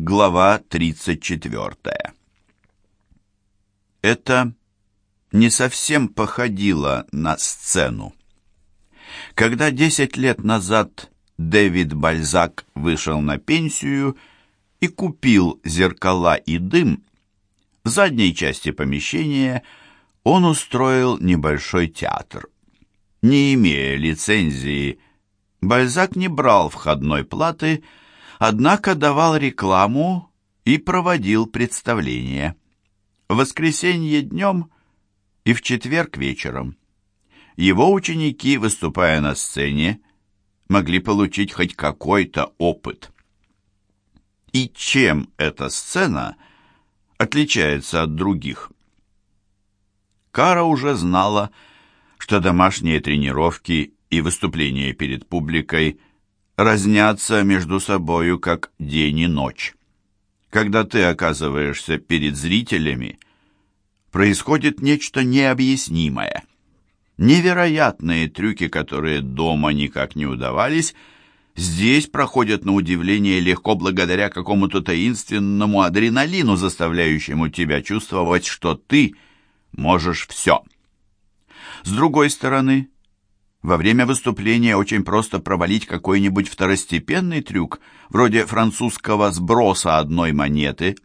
Глава 34 Это не совсем походило на сцену. Когда десять лет назад Дэвид Бальзак вышел на пенсию и купил зеркала и дым, в задней части помещения он устроил небольшой театр. Не имея лицензии, Бальзак не брал входной платы, однако давал рекламу и проводил представления. В воскресенье днем и в четверг вечером. Его ученики, выступая на сцене, могли получить хоть какой-то опыт. И чем эта сцена отличается от других? Кара уже знала, что домашние тренировки и выступления перед публикой разнятся между собою как день и ночь. Когда ты оказываешься перед зрителями, происходит нечто необъяснимое. Невероятные трюки, которые дома никак не удавались, здесь проходят на удивление легко благодаря какому-то таинственному адреналину, заставляющему тебя чувствовать, что ты можешь все. С другой стороны, во время выступления очень просто провалить какой-нибудь второстепенный трюк, вроде французского сброса одной монеты.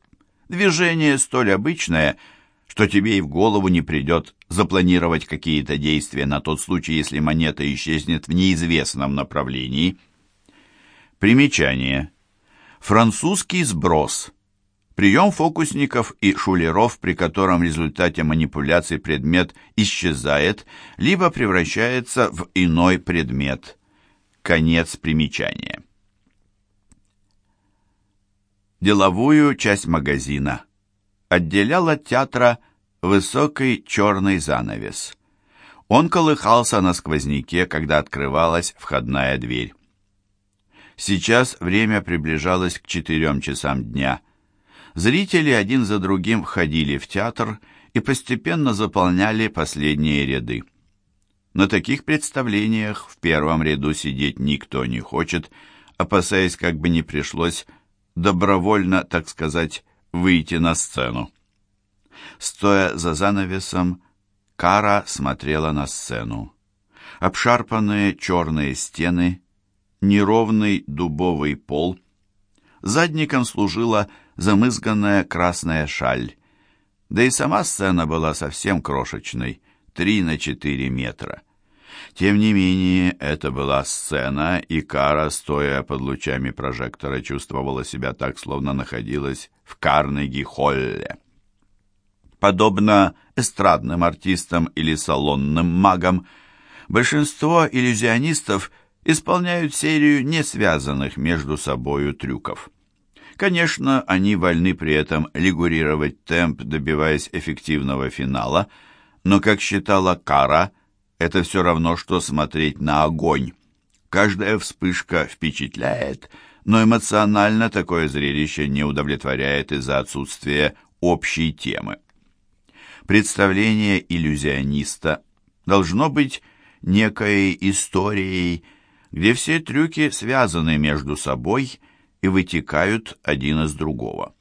Движение столь обычное, что тебе и в голову не придет запланировать какие-то действия на тот случай, если монета исчезнет в неизвестном направлении. Примечание. Французский сброс – Прием фокусников и шулеров, при котором в результате манипуляций предмет исчезает, либо превращается в иной предмет. Конец примечания. Деловую часть магазина отделял от театра высокий черный занавес. Он колыхался на сквозняке, когда открывалась входная дверь. Сейчас время приближалось к четырем часам дня – Зрители один за другим входили в театр и постепенно заполняли последние ряды. На таких представлениях в первом ряду сидеть никто не хочет, опасаясь, как бы не пришлось добровольно, так сказать, выйти на сцену. Стоя за занавесом, Кара смотрела на сцену. Обшарпанные черные стены, неровный дубовый пол. Задником служила замызганная красная шаль. Да и сама сцена была совсем крошечной, три на четыре метра. Тем не менее, это была сцена, и Кара, стоя под лучами прожектора, чувствовала себя так, словно находилась в Карнеги-Холле. Подобно эстрадным артистам или салонным магам, большинство иллюзионистов исполняют серию не связанных между собою трюков. Конечно, они вольны при этом регулировать темп, добиваясь эффективного финала, но, как считала Кара, это все равно, что смотреть на огонь. Каждая вспышка впечатляет, но эмоционально такое зрелище не удовлетворяет из-за отсутствия общей темы. Представление иллюзиониста должно быть некой историей, где все трюки связаны между собой – и вытекают один из другого.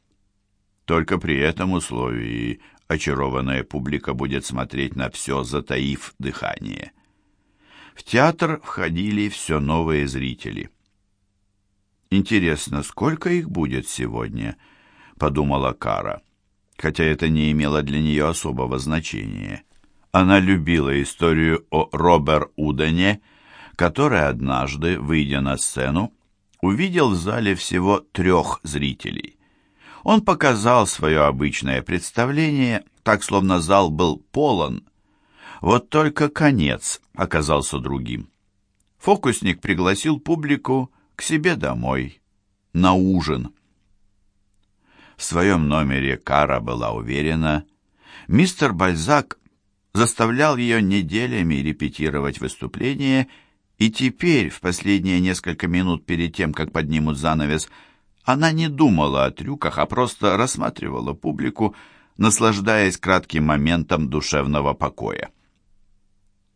Только при этом условии очарованная публика будет смотреть на все, затаив дыхание. В театр входили все новые зрители. «Интересно, сколько их будет сегодня?» — подумала Кара, хотя это не имело для нее особого значения. Она любила историю о Робер Удене, который однажды, выйдя на сцену, увидел в зале всего трех зрителей. Он показал свое обычное представление, так словно зал был полон. Вот только конец оказался другим. Фокусник пригласил публику к себе домой, на ужин. В своем номере Кара была уверена, мистер Бальзак заставлял ее неделями репетировать выступление и теперь, в последние несколько минут перед тем, как поднимут занавес, она не думала о трюках, а просто рассматривала публику, наслаждаясь кратким моментом душевного покоя.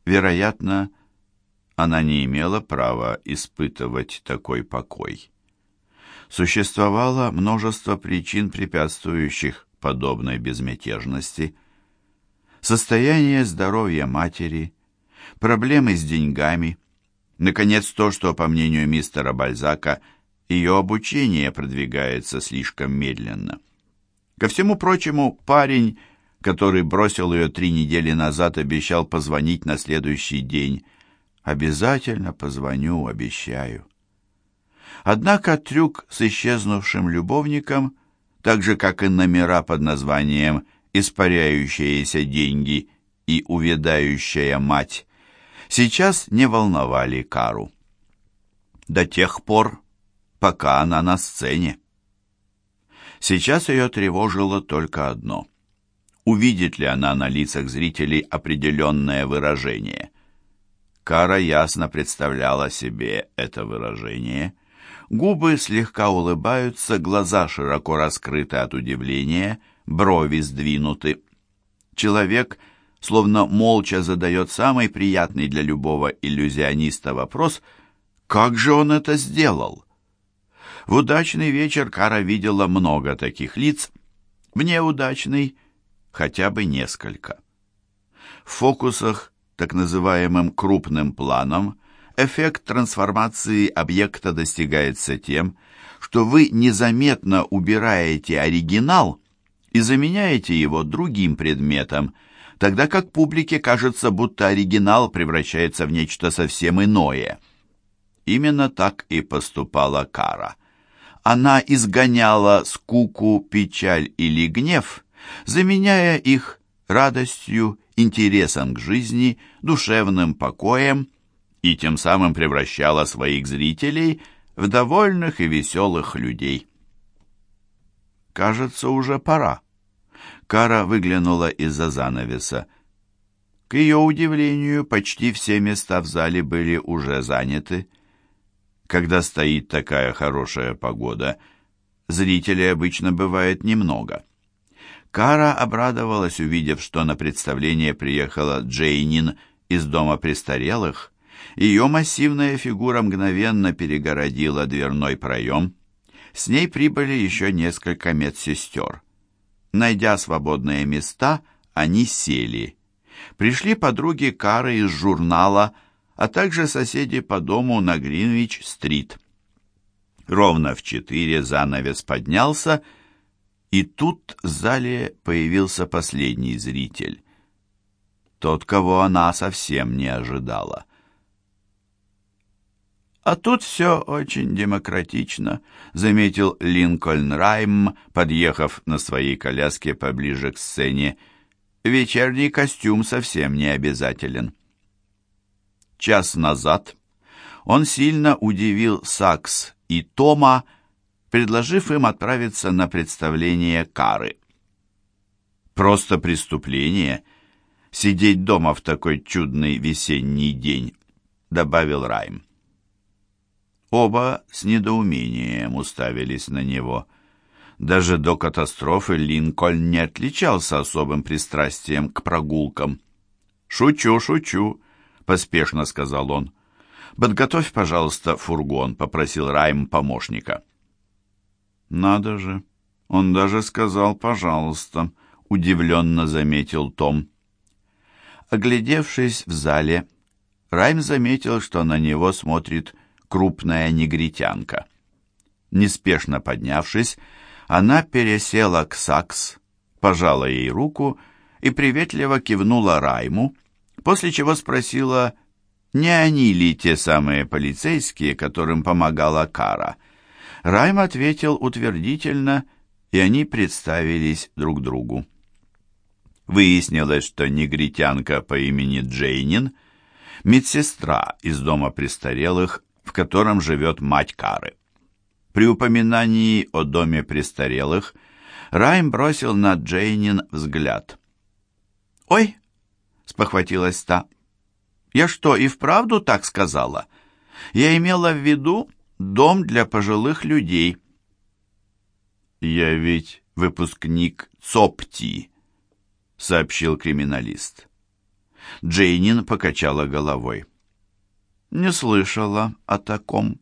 Вероятно, она не имела права испытывать такой покой. Существовало множество причин, препятствующих подобной безмятежности. Состояние здоровья матери, проблемы с деньгами, наконец то, что, по мнению мистера Бальзака, ее обучение продвигается слишком медленно. Ко всему прочему, парень, который бросил ее три недели назад, обещал позвонить на следующий день. «Обязательно позвоню, обещаю». Однако трюк с исчезнувшим любовником, так же, как и номера под названием «Испаряющиеся деньги» и «Увядающая мать», сейчас не волновали Кару. До тех пор, пока она на сцене. Сейчас ее тревожило только одно. Увидит ли она на лицах зрителей определенное выражение? Кара ясно представляла себе это выражение. Губы слегка улыбаются, глаза широко раскрыты от удивления, брови сдвинуты. Человек словно молча задает самый приятный для любого иллюзиониста вопрос «Как же он это сделал?» В удачный вечер Кара видела много таких лиц, в неудачный хотя бы несколько. В фокусах, так называемым крупным планом, эффект трансформации объекта достигается тем, что вы незаметно убираете оригинал и заменяете его другим предметом, тогда как публике кажется, будто оригинал превращается в нечто совсем иное. Именно так и поступала Кара – она изгоняла скуку, печаль или гнев, заменяя их радостью, интересом к жизни, душевным покоем и тем самым превращала своих зрителей в довольных и веселых людей. «Кажется, уже пора». Кара выглянула из-за занавеса. К ее удивлению, почти все места в зале были уже заняты. Когда стоит такая хорошая погода, зрителей обычно бывает немного. Кара обрадовалась, увидев, что на представление приехала Джейнин из дома престарелых. Ее массивная фигура мгновенно перегородила дверной проем. С ней прибыли еще несколько медсестер. Найдя свободные места, они сели. Пришли подруги Кары из журнала а также соседи по дому на Гринвич-стрит. Ровно в четыре занавес поднялся, и тут в зале появился последний зритель. Тот, кого она совсем не ожидала. «А тут все очень демократично», — заметил Линкольн Райм, подъехав на своей коляске поближе к сцене. «Вечерний костюм совсем не обязателен». Час назад он сильно удивил Сакс и Тома, предложив им отправиться на представление Кары. Просто преступление — сидеть дома в такой чудный весенний день, — добавил Райм. Оба с недоумением уставились на него. Даже до катастрофы Линкольн не отличался особым пристрастием к прогулкам. «Шучу, шучу», поспешно сказал он. «Подготовь, пожалуйста, фургон», — попросил Райм помощника. «Надо же, он даже сказал «пожалуйста», — удивленно заметил Том. Оглядевшись в зале, Райм заметил, что на него смотрит крупная негритянка. Неспешно поднявшись, она пересела к Сакс, пожала ей руку и приветливо кивнула Райму, после чего спросила, не они ли те самые полицейские, которым помогала Кара. Райм ответил утвердительно, и они представились друг другу. Выяснилось, что негритянка по имени Джейнин – медсестра из дома престарелых, в котором живет мать Кары. При упоминании о доме престарелых Райм бросил на Джейнин взгляд. «Ой, спохватилась та. «Я что, и вправду так сказала? Я имела в виду дом для пожилых людей». «Я ведь выпускник ЦОПТИ», — сообщил криминалист. Джейнин покачала головой. «Не слышала о таком».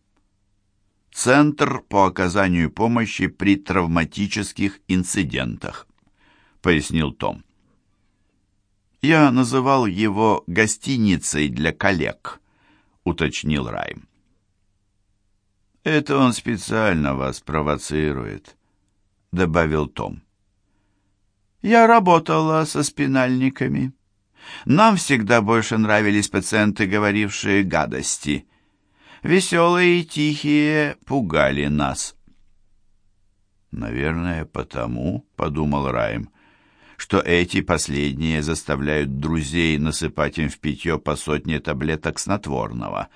Центр по оказанию помощи при травматических инцидентах, пояснил Том. Я называл его гостиницей для коллег, уточнил Райм. Это он специально вас провоцирует, добавил Том. Я работала со спинальниками. Нам всегда больше нравились пациенты, говорившие гадости. Веселые и тихие пугали нас. «Наверное, потому, — подумал Райм, — что эти последние заставляют друзей насыпать им в питье по сотне таблеток снотворного.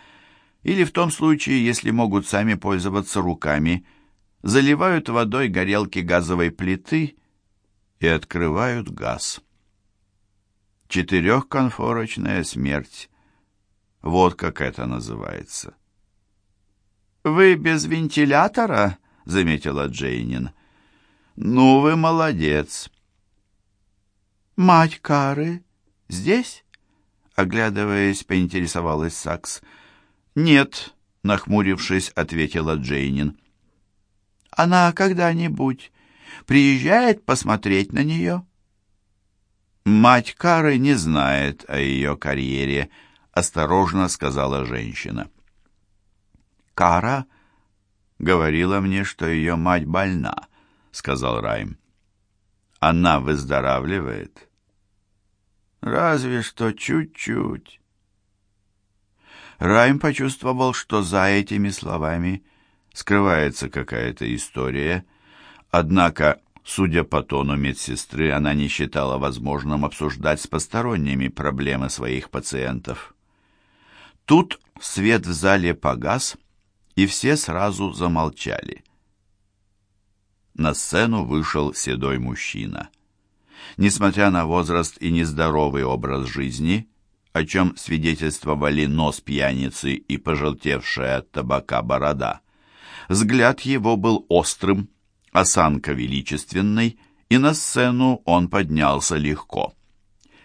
Или в том случае, если могут сами пользоваться руками, заливают водой горелки газовой плиты и открывают газ. Четырехконфорочная смерть. Вот как это называется. «Вы без вентилятора?» — заметила Джейнин. «Ну, вы молодец». «Мать Кары здесь?» — оглядываясь, поинтересовалась Сакс. «Нет», — нахмурившись, ответила Джейнин. «Она когда-нибудь приезжает посмотреть на нее?» «Мать Кары не знает о ее карьере», — осторожно сказала женщина. Кара говорила мне, что ее мать больна, сказал Райм. Она выздоравливает. Разве что чуть-чуть. Райм почувствовал, что за этими словами скрывается какая-то история, однако, судя по тону медсестры, она не считала возможным обсуждать с посторонними проблемы своих пациентов. Тут свет в зале погас, и все сразу замолчали. На сцену вышел седой мужчина. Несмотря на возраст и нездоровый образ жизни, о чем свидетельствовали нос пьяницы и пожелтевшая от табака борода, взгляд его был острым, осанка величественной, и на сцену он поднялся легко.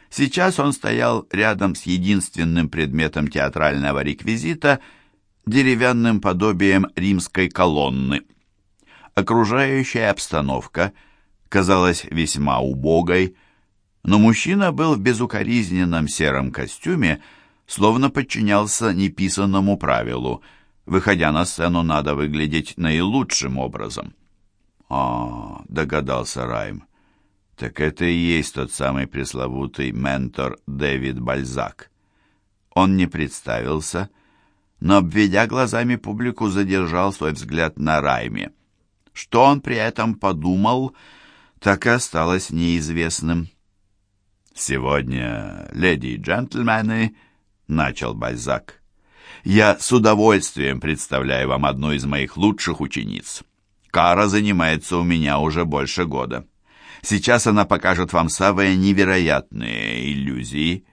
Сейчас он стоял рядом с единственным предметом театрального реквизита – деревянным подобием римской колонны. Окружающая обстановка казалась весьма убогой, но мужчина был в безукоризненном сером костюме, словно подчинялся неписанному правилу. Выходя на сцену, надо выглядеть наилучшим образом. «А, — догадался Райм, — так это и есть тот самый пресловутый ментор Дэвид Бальзак. Он не представился, — но, обведя глазами публику, задержал свой взгляд на Райме. Что он при этом подумал, так и осталось неизвестным. «Сегодня, леди и джентльмены», — начал Бальзак, — «я с удовольствием представляю вам одну из моих лучших учениц. Кара занимается у меня уже больше года. Сейчас она покажет вам самые невероятные иллюзии.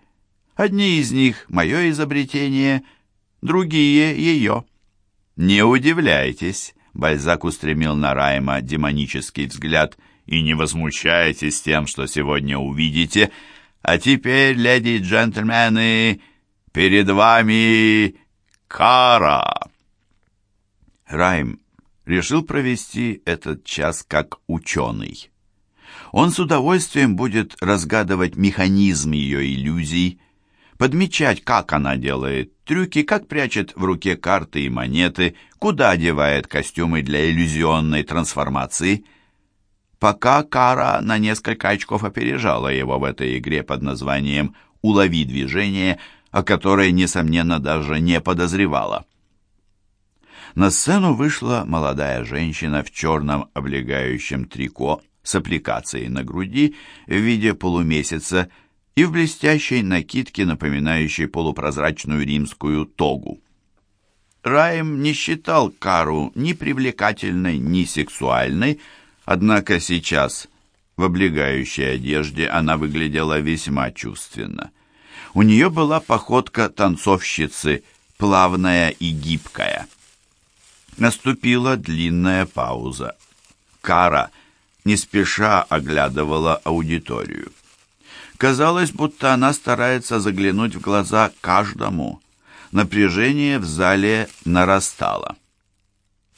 Одни из них — мое изобретение — другие ее. «Не удивляйтесь», — Бальзак устремил на Райма демонический взгляд, «и не возмущайтесь тем, что сегодня увидите. А теперь, леди и джентльмены, перед вами кара». Райм решил провести этот час как ученый. Он с удовольствием будет разгадывать механизм ее иллюзий, подмечать, как она делает трюки, как прячет в руке карты и монеты, куда одевает костюмы для иллюзионной трансформации. Пока Кара на несколько очков опережала его в этой игре под названием «Улови движение», о которой, несомненно, даже не подозревала. На сцену вышла молодая женщина в черном облегающем трико с аппликацией на груди в виде полумесяца и в блестящей накидке, напоминающей полупрозрачную римскую тогу. Райм не считал Кару ни привлекательной, ни сексуальной, однако сейчас в облегающей одежде она выглядела весьма чувственно. У нее была походка танцовщицы, плавная и гибкая. Наступила длинная пауза. Кара не спеша оглядывала аудиторию. Казалось, будто она старается заглянуть в глаза каждому. Напряжение в зале нарастало.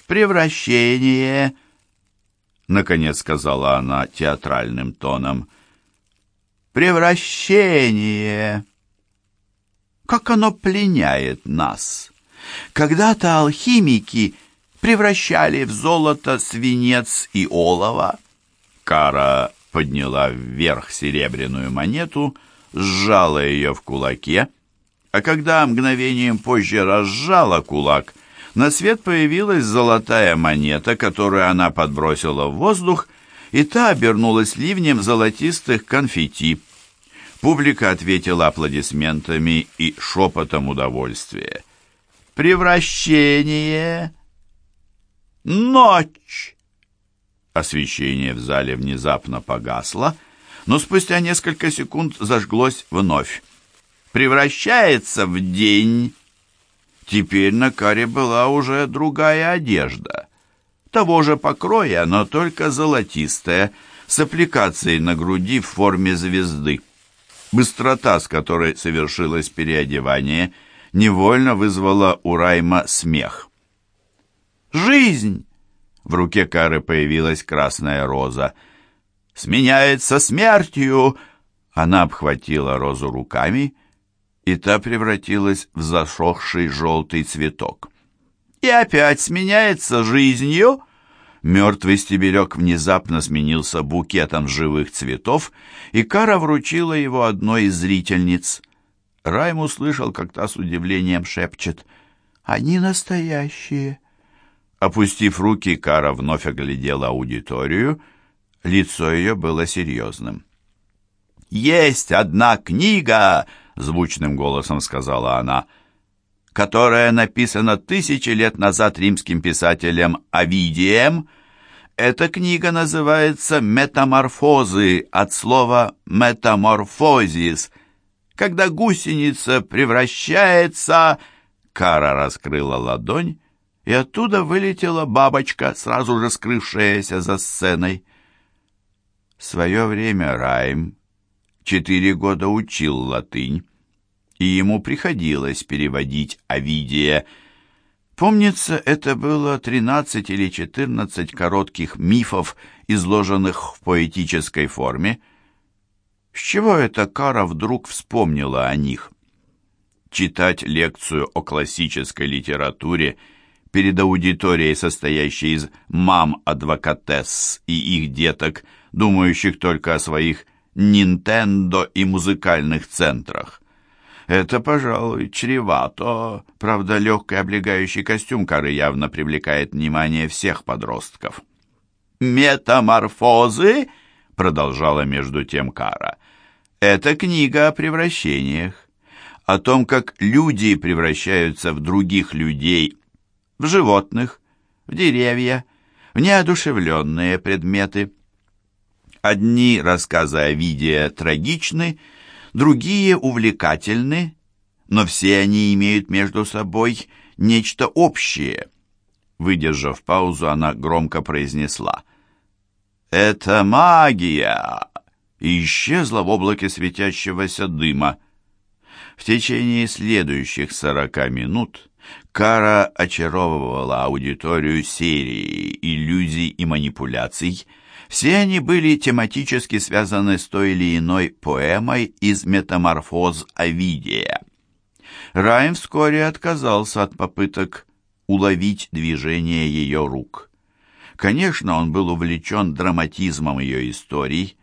«Превращение», — наконец сказала она театральным тоном. «Превращение. Как оно пленяет нас. Когда-то алхимики превращали в золото свинец и олово. Кара подняла вверх серебряную монету, сжала ее в кулаке, а когда мгновением позже разжала кулак, на свет появилась золотая монета, которую она подбросила в воздух, и та обернулась ливнем золотистых конфетти. Публика ответила аплодисментами и шепотом удовольствия. «Превращение!» Ночь!» Освещение в зале внезапно погасло, но спустя несколько секунд зажглось вновь. «Превращается в день!» Теперь на каре была уже другая одежда. Того же покроя, но только золотистая, с аппликацией на груди в форме звезды. Быстрота, с которой совершилось переодевание, невольно вызвала у Райма смех. Жизнь!» В руке Кары появилась красная роза. «Сменяется смертью!» Она обхватила розу руками, и та превратилась в засохший желтый цветок. «И опять сменяется жизнью!» Мертвый стебелек внезапно сменился букетом живых цветов, и Кара вручила его одной из зрительниц. Райм услышал, как та с удивлением шепчет «Они настоящие!» Опустив руки, Кара вновь оглядела аудиторию. Лицо ее было серьезным. «Есть одна книга!» — звучным голосом сказала она, «которая написана тысячи лет назад римским писателем Овидием. Эта книга называется «Метаморфозы» от слова «метаморфозис». Когда гусеница превращается... Кара раскрыла ладонь, и оттуда вылетела бабочка, сразу же скрывшаяся за сценой. В свое время Райм четыре года учил латынь, и ему приходилось переводить Овидия. Помнится, это было тринадцать или четырнадцать коротких мифов, изложенных в поэтической форме. С чего эта Кара вдруг вспомнила о них? Читать лекцию о классической литературе – перед аудиторией, состоящей из мам-адвокатесс и их деток, думающих только о своих Нинтендо и музыкальных центрах. Это, пожалуй, чревато. Правда, легкий облегающий костюм коры явно привлекает внимание всех подростков. «Метаморфозы?» — продолжала между тем Кара. «Это книга о превращениях, о том, как люди превращаются в других людей в животных, в деревья, в неодушевленные предметы. Одни рассказы о виде трагичны, другие увлекательны, но все они имеют между собой нечто общее. Выдержав паузу, она громко произнесла «Это магия!» и исчезла в облаке светящегося дыма. В течение следующих сорока минут Кара очаровывала аудиторию серии иллюзий и манипуляций. Все они были тематически связаны с той или иной поэмой из «Метаморфоз Овидия». Райм вскоре отказался от попыток уловить движение ее рук. Конечно, он был увлечен драматизмом ее историй,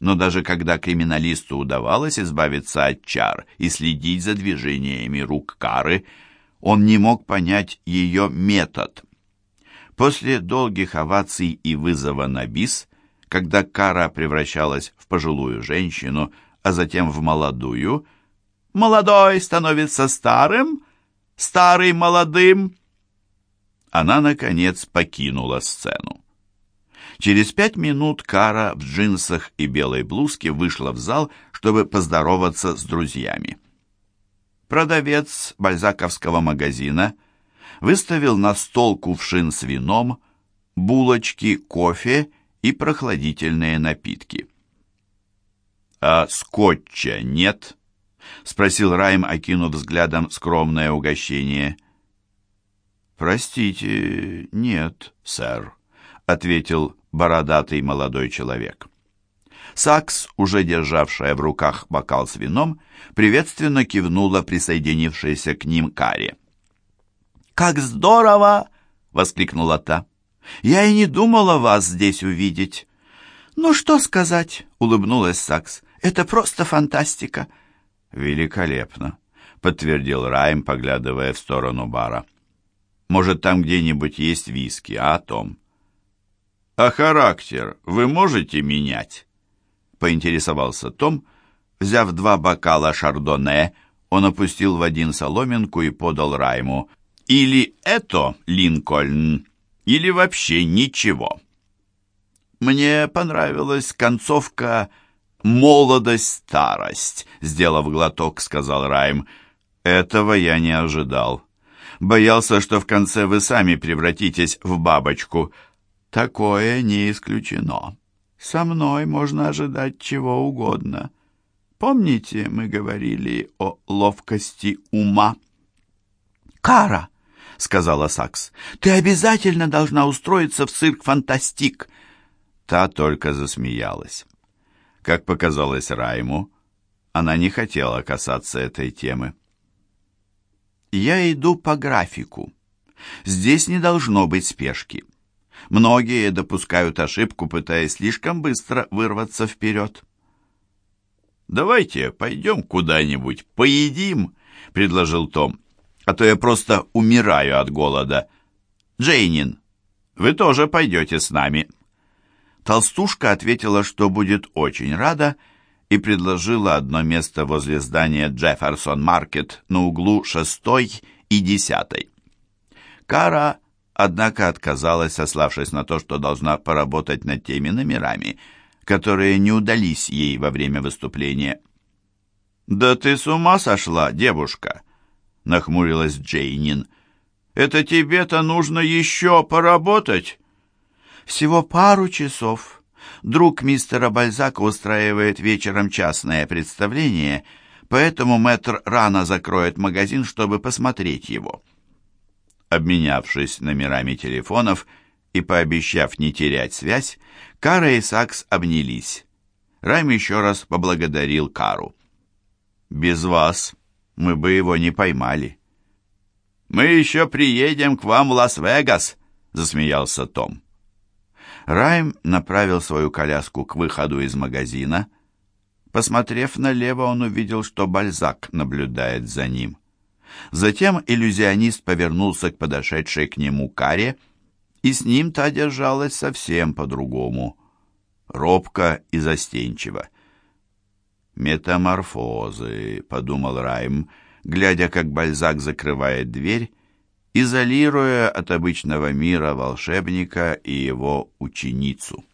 но даже когда криминалисту удавалось избавиться от чар и следить за движениями рук Кары – он не мог понять ее метод. После долгих оваций и вызова на бис, когда Кара превращалась в пожилую женщину, а затем в молодую, «Молодой становится старым, старый молодым», она, наконец, покинула сцену. Через пять минут Кара в джинсах и белой блузке вышла в зал, чтобы поздороваться с друзьями. Продавец бальзаковского магазина выставил на стол кувшин с вином, булочки, кофе и прохладительные напитки. «А скотча нет?» — спросил Райм, окинув взглядом скромное угощение. «Простите, нет, сэр», — ответил бородатый молодой человек. Сакс, уже державшая в руках бокал с вином, приветственно кивнула присоединившаяся к ним Каре. «Как здорово!» — воскликнула та. «Я и не думала вас здесь увидеть». «Ну что сказать?» — улыбнулась Сакс. «Это просто фантастика». «Великолепно», — подтвердил Райм, поглядывая в сторону бара. «Может, там где-нибудь есть виски, а, Том?» «А характер вы можете менять?» — поинтересовался Том. Взяв два бокала шардоне, он опустил в один соломинку и подал Райму. «Или это, Линкольн, или вообще ничего». Мне понравилась концовка «Молодость-старость», — сделав глоток, сказал Райм. Этого я не ожидал. Боялся, что в конце вы сами превратитесь в бабочку. Такое не исключено. Со мной можно ожидать чего угодно. Помните, мы говорили о ловкости ума? «Кара», — сказала Сакс, — «ты обязательно должна устроиться в цирк «Фантастик». Та только засмеялась. Как показалось Райму, она не хотела касаться этой темы. «Я иду по графику. Здесь не должно быть спешки». Многие допускают ошибку, пытаясь слишком быстро вырваться вперед. «Давайте пойдем куда-нибудь, поедим», — предложил Том. «А то я просто умираю от голода. Джейнин, вы тоже пойдете с нами». Толстушка ответила, что будет очень рада, и предложила одно место возле здания Джефферсон-маркет на углу 6 и 10. Кара однако отказалась, сославшись на то, что должна поработать над теми номерами, которые не удались ей во время выступления. «Да ты с ума сошла, девушка!» — нахмурилась Джейнин. «Это тебе-то нужно еще поработать?» «Всего пару часов. Друг мистера Бальзака устраивает вечером частное представление, поэтому мэтр рано закроет магазин, чтобы посмотреть его». Обменявшись номерами телефонов и пообещав не терять связь, Кара и Сакс обнялись. Райм еще раз поблагодарил Кару. «Без вас мы бы его не поймали». «Мы еще приедем к вам в Лас-Вегас», — засмеялся Том. Райм направил свою коляску к выходу из магазина. Посмотрев налево, он увидел, что Бальзак наблюдает за ним. Затем иллюзионист повернулся к подошедшей к нему каре, и с ним та держалась совсем по-другому, робко и застенчиво. «Метаморфозы», — подумал Райм, глядя, как Бальзак закрывает дверь, изолируя от обычного мира волшебника и его ученицу.